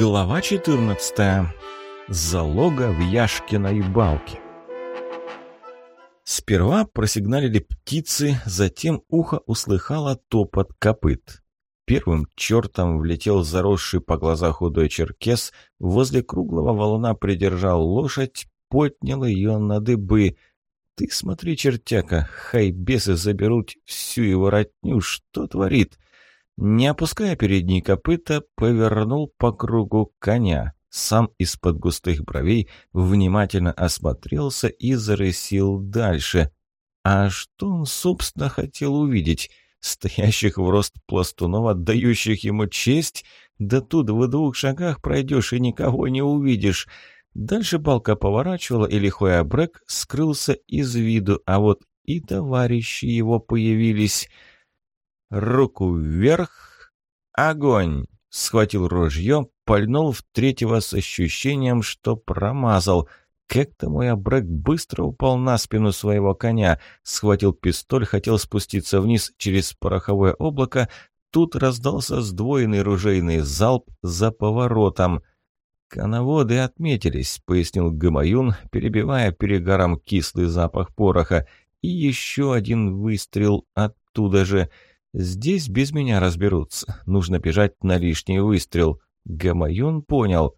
Глава 14. Залога в Яшкиной балке. Сперва просигналили птицы, затем ухо услыхало топот копыт. Первым чертом влетел заросший по глаза худой черкес, возле круглого валуна придержал лошадь, поднял ее на дыбы. «Ты смотри, чертяка, хай бесы заберут всю его ротню, что творит?» Не опуская передние копыта, повернул по кругу коня. Сам из-под густых бровей внимательно осмотрелся и зарысил дальше. А что он, собственно, хотел увидеть? Стоящих в рост пластунов, отдающих ему честь? Да тут в двух шагах пройдешь и никого не увидишь. Дальше балка поворачивала, и лихой обрек скрылся из виду, а вот и товарищи его появились — Руку вверх. Огонь! Схватил ружье, пальнул в третьего с ощущением, что промазал. Как-то мой обрек быстро упал на спину своего коня, схватил пистоль, хотел спуститься вниз через пороховое облако. Тут раздался сдвоенный ружейный залп за поворотом. «Коноводы отметились», — пояснил Гамаюн, перебивая перегаром кислый запах пороха. «И еще один выстрел оттуда же». Здесь без меня разберутся. Нужно бежать на лишний выстрел. Гамаюн понял.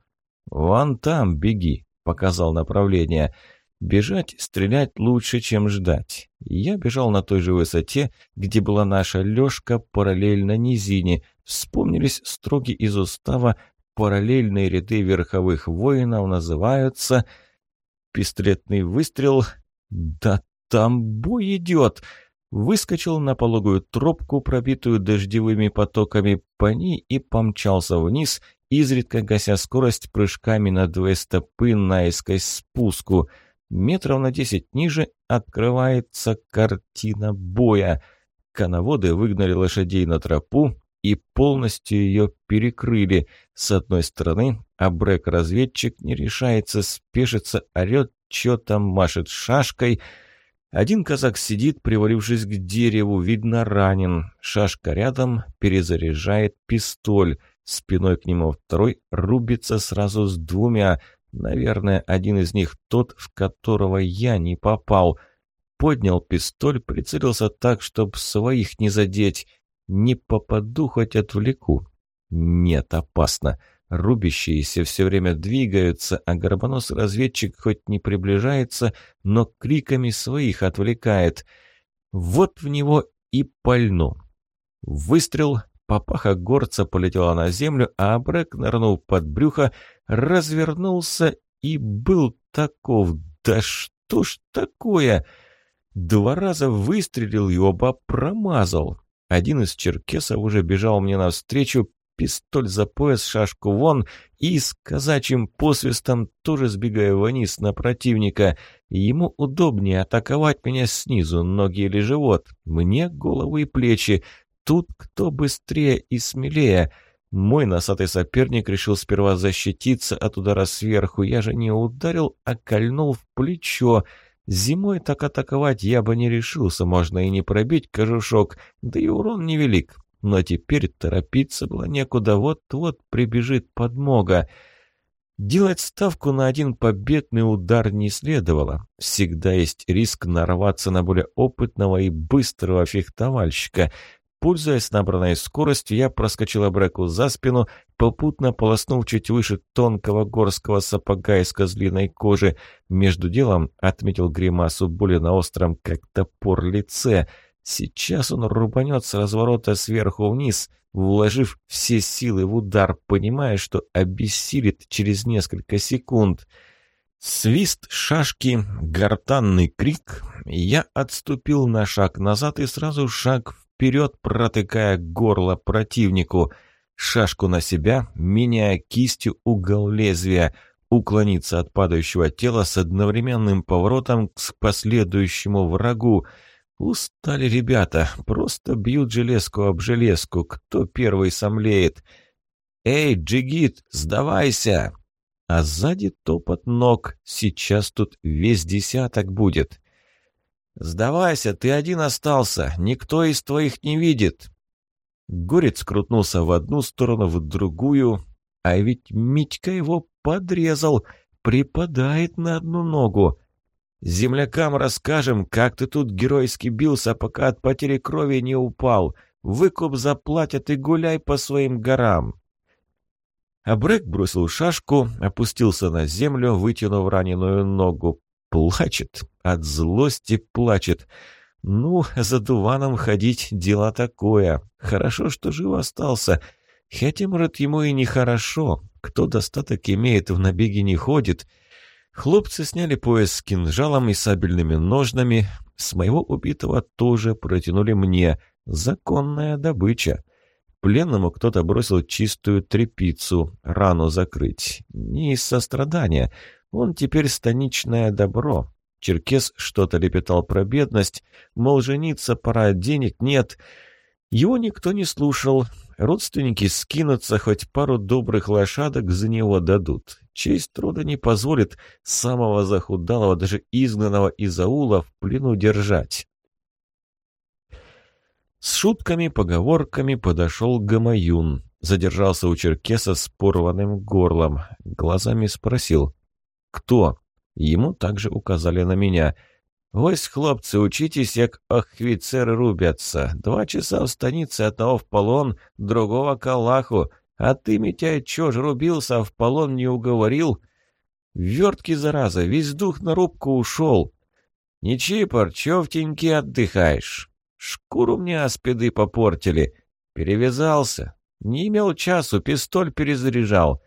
«Вон там беги», — показал направление. Бежать, стрелять лучше, чем ждать. Я бежал на той же высоте, где была наша лёжка, параллельно низине. Вспомнились строги из устава, параллельные ряды верховых воинов называются... Пистолетный выстрел... Да там бой идет! Выскочил на пологую тропку, пробитую дождевыми потоками по ней и помчался вниз, изредка гася скорость прыжками на две стопы наискось спуску. Метров на десять ниже открывается картина боя. Коноводы выгнали лошадей на тропу и полностью ее перекрыли. С одной стороны, а Брэк-разведчик не решается спешиться, орет, что там машет шашкой — один казак сидит, привалившись к дереву, видно ранен. Шашка рядом, перезаряжает пистоль. Спиной к нему второй рубится сразу с двумя. Наверное, один из них тот, в которого я не попал. Поднял пистоль, прицелился так, чтобы своих не задеть. Не попаду, хоть отвлеку. Нет, опасно. Рубящиеся все время двигаются, а горбоносый разведчик хоть не приближается, но криками своих отвлекает. Вот в него и пальну. Выстрел, папаха горца полетела на землю, а Абрек нырнул под брюхо, развернулся и был таков. Да что ж такое? Два раза выстрелил и оба промазал. Один из черкесов уже бежал мне навстречу, пистоль за пояс, шашку вон и с казачьим посвистом тоже сбегаю вниз на противника. Ему удобнее атаковать меня снизу, ноги или живот. Мне голову и плечи. Тут кто быстрее и смелее. Мой носатый соперник решил сперва защититься от удара сверху. Я же не ударил, а кольнул в плечо. Зимой так атаковать я бы не решился, можно и не пробить кожушок, да и урон невелик. Но теперь торопиться было некуда, вот-вот прибежит подмога. Делать ставку на один победный удар не следовало. Всегда есть риск нарваться на более опытного и быстрого фехтовальщика. Пользуясь набранной скоростью, я проскочил Бреку за спину, попутно полоснув чуть выше тонкого горского сапога из козлиной кожи. Между делом отметил гримасу боли на остром, как топор, лице — Сейчас он рубанет с разворота сверху вниз, вложив все силы в удар, понимая, что обессилит через несколько секунд. Свист шашки, гортанный крик. Я отступил на шаг назад и сразу шаг вперед, протыкая горло противнику. Шашку на себя, меняя кистью угол лезвия — уклониться от падающего тела с одновременным поворотом к последующему врагу — Устали ребята, просто бьют железку об железку, кто первый сомлеет. «Эй, джигит, сдавайся!» А сзади топот ног, сейчас тут весь десяток будет. «Сдавайся, ты один остался, никто из твоих не видит!» Горец крутнулся в одну сторону, в другую. А ведь Митька его подрезал, припадает на одну ногу. Землякам расскажем, как ты тут геройски бился, пока от потери крови не упал. Выкуп заплатят и гуляй по своим горам. А бросил шашку, опустился на землю, вытянув раненую ногу. Плачет, от злости плачет. Ну, за дуваном ходить дело такое. Хорошо, что жив остался. Хотя, может, ему и нехорошо. Кто достаток имеет, в набеге не ходит. Хлопцы сняли пояс с кинжалом и сабельными ножнами. С моего убитого тоже протянули мне. Законная добыча. Пленному кто-то бросил чистую трепицу, рану закрыть. Не из сострадания. Он теперь станичное добро. Черкес что-то лепетал про бедность, мол, жениться пора, денег нет. Его никто не слушал. Родственники скинутся, хоть пару добрых лошадок за него дадут. Честь труда не позволит самого захудалого, даже изгнанного из аула в плену держать. С шутками, поговорками подошел Гамаюн. Задержался у черкеса с порванным горлом. Глазами спросил. «Кто?» Ему также указали на меня. «Вось, хлопцы, учитесь, як охвицеры рубятся. Два часа в станице, одного в полон, другого к Аллаху. А ты, Митяй, чё ж рубился, а в полон не уговорил?» «Вертки, зараза, весь дух на рубку ушел». «Не чипор, чё в теньке отдыхаешь?» Шкуру мне аспиды попортили. Перевязался. Не имел часу, пистоль перезаряжал.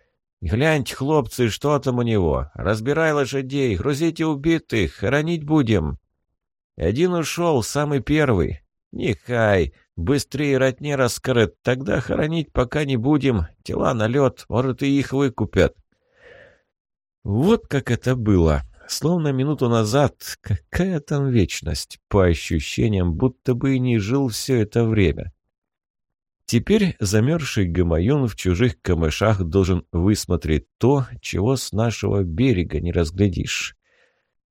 Гляньте, хлопцы, что там у него. Разбирай лошадей, грузите убитых, хоронить будем. Один ушел, самый первый. Нехай, быстрее ротне раскрыт, тогда хоронить пока не будем. Тела на лед, может, и их выкупят. Вот как это было. Словно минуту назад, какая там вечность, по ощущениям, будто бы и не жил все это время. Теперь замерзший гамаюн в чужих камышах должен высмотреть то, чего с нашего берега не разглядишь.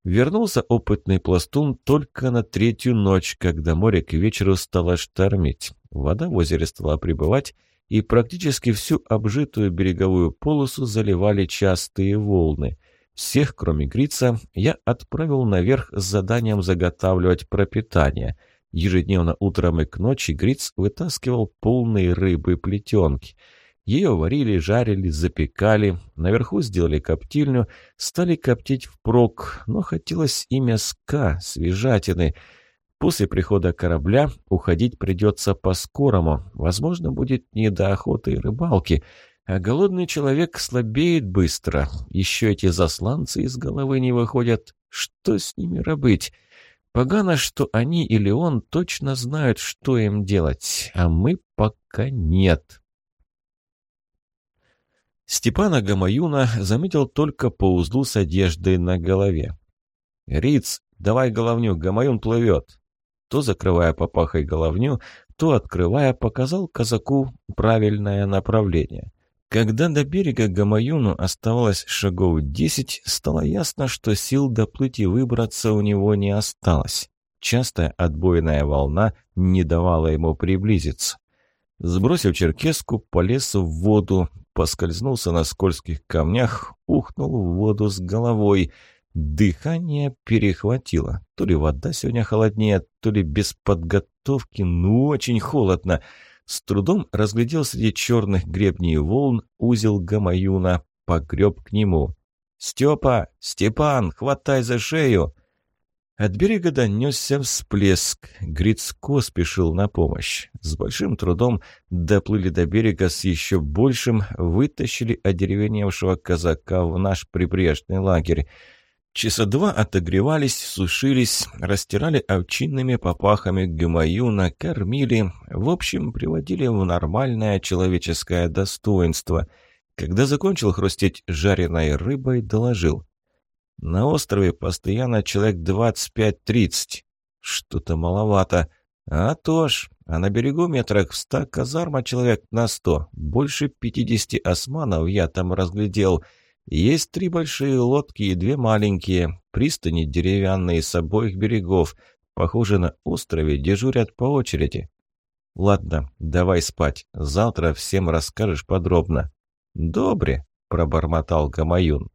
Вернулся опытный пластун только на третью ночь, когда море к вечеру стало штормить. Вода в озере стала прибывать, и практически всю обжитую береговую полосу заливали частые волны – всех, кроме Грица, я отправил наверх с заданием заготавливать пропитание. Ежедневно утром и к ночи Гриц вытаскивал полные рыбы плетенки. Ее варили, жарили, запекали, наверху сделали коптильню, стали коптить впрок, но хотелось и мяска, свежатины. После прихода корабля уходить придется по-скорому, возможно, будет не до охоты и рыбалки — а голодный человек слабеет быстро. Еще эти засланцы из головы не выходят. Что с ними робыть? Погано, что они или он точно знают, что им делать, а мы пока нет. Степана Гамаюна заметил только по узлу с одеждой на голове. «Риц, давай головню, Гамаюн плывет!» То закрывая попахой головню, то открывая, показал казаку правильное направление. Когда до берега Гамаюну оставалось шагов десять, стало ясно, что сил доплыть и выбраться у него не осталось. Частая отбойная волна не давала ему приблизиться. Сбросив черкеску, полез в воду, поскользнулся на скользких камнях, ухнул в воду с головой. Дыхание перехватило. То ли вода сегодня холоднее, то ли без подготовки, ну очень холодно. С трудом разглядел среди черных гребней волн узел Гамаюна, погреб к нему. «Степа! Степан! Хватай за шею!» От берега донесся всплеск. Грицко спешил на помощь. С большим трудом доплыли до берега с еще большим, вытащили одеревеневшего казака в наш прибрежный лагерь. Часа два отогревались, сушились, растирали овчинными попахами гамаюна, кормили, в общем, приводили в нормальное человеческое достоинство. Когда закончил хрустеть жареной рыбой, доложил. На острове постоянно человек 25-30. Что-то маловато. А то ж, а на берегу метрах в ста казарма человек на сто. Больше пятидесяти османов я там разглядел — есть три большие лодки и две маленькие, пристани деревянные с обоих берегов. Похоже, на острове дежурят по очереди. Ладно, давай спать. Завтра всем расскажешь подробно. «Добре», – пробормотал Гамаюн.